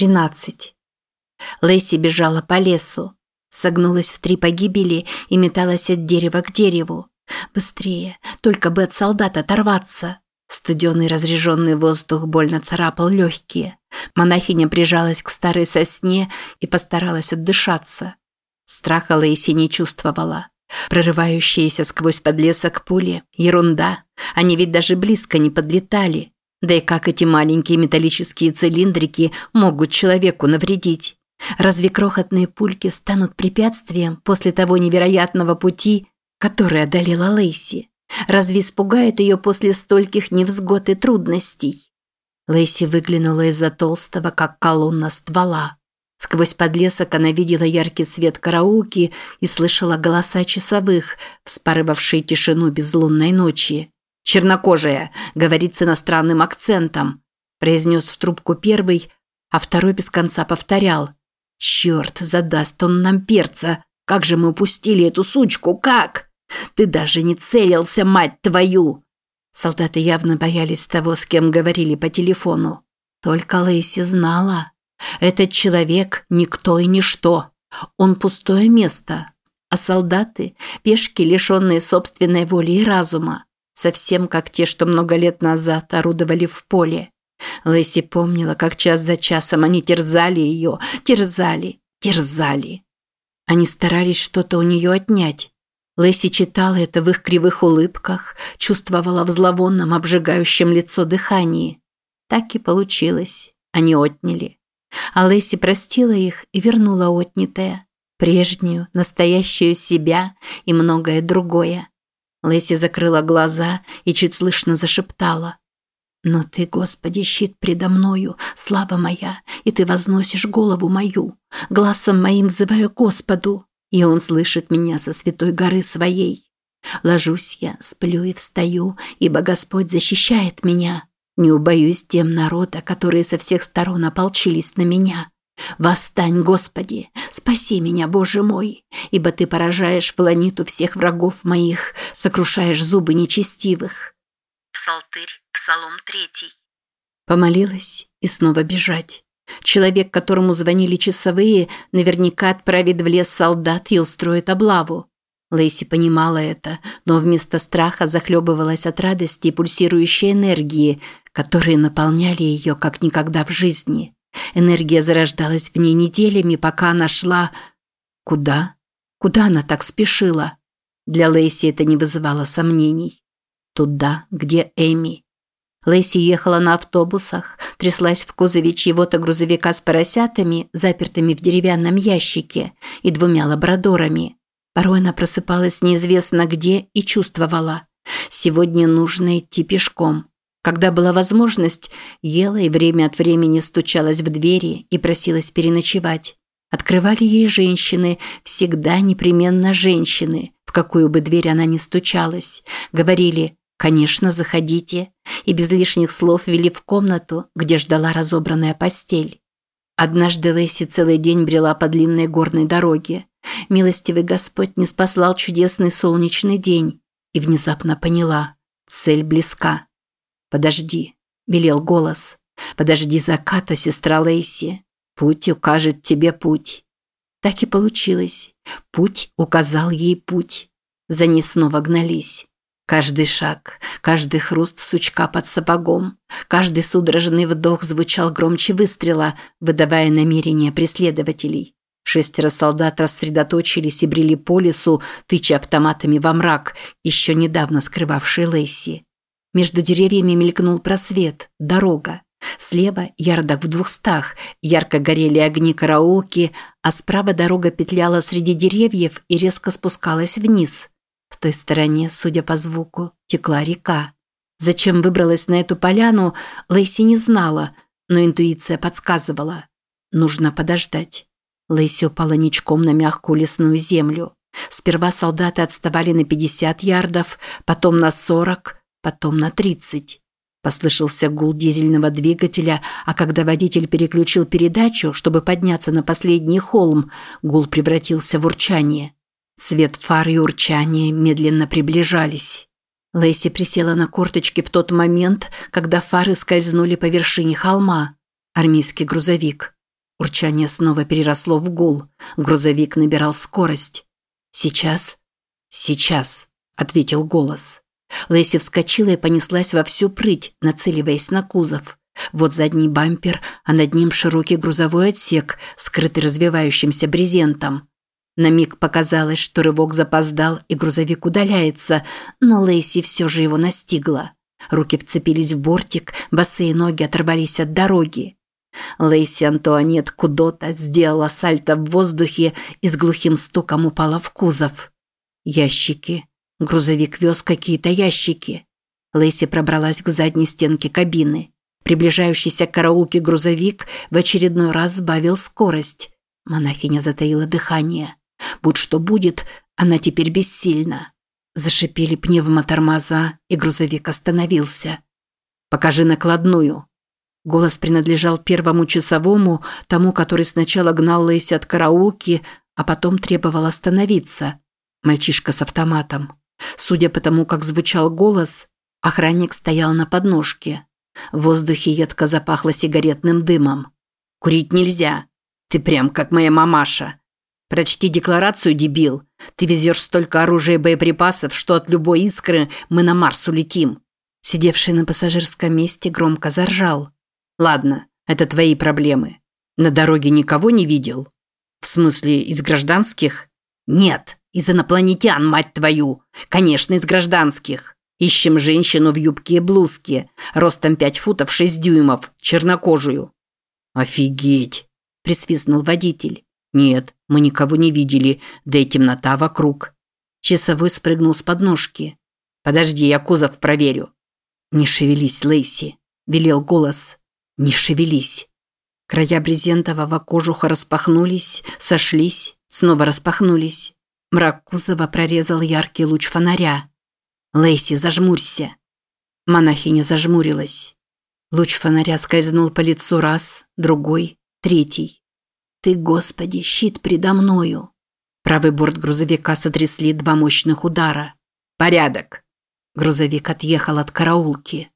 13. Лэйси бежала по лесу, согнулась в три погибели и металась от дерева к дереву. Быстрее, только бы от солдат оторваться. Студеный разреженный воздух больно царапал легкие. Монахиня прижалась к старой сосне и постаралась отдышаться. Страха Лейси не чувствовала. Прорывающиеся сквозь подлесок пули – ерунда. Они ведь даже близко не подлетали. Да и как эти маленькие металлические цилиндрики могут человеку навредить? Разве крохотные пульки станут препятствием после того невероятного пути, который одолела Лейси? Разве испугает ее после стольких невзгод и трудностей? Лейси выглянула из-за толстого, как колонна ствола. Сквозь подлесок она видела яркий свет караулки и слышала голоса часовых, вспарывавшие тишину безлунной ночи. «Чернокожая», говорит с иностранным акцентом, произнес в трубку первый, а второй без конца повторял. «Черт, задаст он нам перца! Как же мы упустили эту сучку, как? Ты даже не целился, мать твою!» Солдаты явно боялись того, с кем говорили по телефону. Только Лейси знала. Этот человек – никто и ничто. Он пустое место. А солдаты – пешки, лишенные собственной воли и разума совсем как те, что много лет назад орудовали в поле. Лэйси помнила, как час за часом они терзали ее, терзали, терзали. Они старались что-то у нее отнять. Лэйси читала это в их кривых улыбках, чувствовала в зловонном, обжигающем лицо дыхании. Так и получилось. Они отняли. А Лэйси простила их и вернула отнятое. Прежнюю, настоящую себя и многое другое. Лэйси закрыла глаза и чуть слышно зашептала. «Но ты, Господи, щит предо мною, слава моя, и ты возносишь голову мою. Глазом моим взываю Господу, и он слышит меня со святой горы своей. Ложусь я, сплю и встаю, ибо Господь защищает меня. Не убоюсь тем народа, которые со всех сторон ополчились на меня. «Восстань, Господи! Спаси меня, Боже мой! Ибо Ты поражаешь планету всех врагов моих, сокрушаешь зубы нечестивых». Псалтырь, Псалом третий. Помолилась и снова бежать. Человек, которому звонили часовые, наверняка отправит в лес солдат и устроит облаву. Лейси понимала это, но вместо страха захлебывалась от радости и пульсирующей энергии, которые наполняли ее как никогда в жизни. Энергия зарождалась в ней неделями, пока она шла... Куда? Куда она так спешила? Для Лейси это не вызывало сомнений. Туда, где Эми. Лейси ехала на автобусах, тряслась в кузове чьего-то грузовика с поросятами, запертыми в деревянном ящике, и двумя лабрадорами. Порой она просыпалась неизвестно где и чувствовала. Сегодня нужно идти пешком. Когда была возможность, ела и время от времени стучалась в двери и просилась переночевать. Открывали ей женщины, всегда непременно женщины, в какую бы дверь она ни стучалась. Говорили «Конечно, заходите», и без лишних слов вели в комнату, где ждала разобранная постель. Однажды Лэйси целый день брела по длинной горной дороге. Милостивый Господь не спаслал чудесный солнечный день и внезапно поняла – цель близка. «Подожди», – велел голос. «Подожди заката, сестра Лейси. Путь укажет тебе путь». Так и получилось. Путь указал ей путь. За ней снова гнались. Каждый шаг, каждый хруст сучка под сапогом, каждый судорожный вдох звучал громче выстрела, выдавая намерения преследователей. Шестеро солдат рассредоточились и брели по лесу, тыча автоматами во мрак, еще недавно скрывавший Лейси. Между деревьями мелькнул просвет, дорога. Слева, ярдах в двухстах, ярко горели огни караулки, а справа дорога петляла среди деревьев и резко спускалась вниз. В той стороне, судя по звуку, текла река. Зачем выбралась на эту поляну, Лейси не знала, но интуиция подсказывала. Нужно подождать. Лейси упала ничком на мягкую лесную землю. Сперва солдаты отставали на 50 ярдов, потом на 40, потом на 30. Послышался гул дизельного двигателя, а когда водитель переключил передачу, чтобы подняться на последний холм, гул превратился в урчание. Свет фар и урчание медленно приближались. Лэйси присела на корточки в тот момент, когда фары скользнули по вершине холма. Армейский грузовик. Урчание снова переросло в гул. Грузовик набирал скорость. «Сейчас?» «Сейчас», – ответил голос. Лэйси вскочила и понеслась во всю прыть, нацеливаясь на кузов. Вот задний бампер, а над ним широкий грузовой отсек, скрытый развивающимся брезентом. На миг показалось, что рывок запоздал и грузовик удаляется, но Лейси все же его настигла. Руки вцепились в бортик, босые ноги оторвались от дороги. Лейси Антуанет Кудота сделала сальто в воздухе и с глухим стуком упала в кузов. Ящики. Грузовик вез какие-то ящики. Лейси пробралась к задней стенке кабины. Приближающийся к караулке грузовик в очередной раз сбавил скорость. Монахиня затаила дыхание. Будь что будет, она теперь бессильна. Зашипели пневмотормоза, и грузовик остановился. «Покажи накладную». Голос принадлежал первому часовому, тому, который сначала гнал Лейси от караулки, а потом требовал остановиться. Мальчишка с автоматом. Судя по тому, как звучал голос, охранник стоял на подножке. В воздухе едко запахло сигаретным дымом. «Курить нельзя. Ты прям как моя мамаша. Прочти декларацию, дебил. Ты везешь столько оружия и боеприпасов, что от любой искры мы на Марс улетим». Сидевший на пассажирском месте громко заржал. «Ладно, это твои проблемы. На дороге никого не видел?» «В смысле, из гражданских?» «Нет, из инопланетян, мать твою! Конечно, из гражданских!» Ищем женщину в юбке и блузке, ростом 5 футов 6 дюймов, чернокожую. Офигеть, присвистнул водитель. Нет, мы никого не видели, да и темнота вокруг. Часовой спрыгнул с подножки. Подожди, я кузов проверю. Не шевелись, Лейси, велел голос. Не шевелись. Края брезентового кожуха распахнулись, сошлись, снова распахнулись. Мрак кузова прорезал яркий луч фонаря. Лейси, зажмурься. Монахиня зажмурилась. Луч фонаря скользнул по лицу раз, другой, третий. Ты, Господи, щит предо мною. Правый борт грузовика сотрясли два мощных удара. Порядок. Грузовик отъехал от караулки.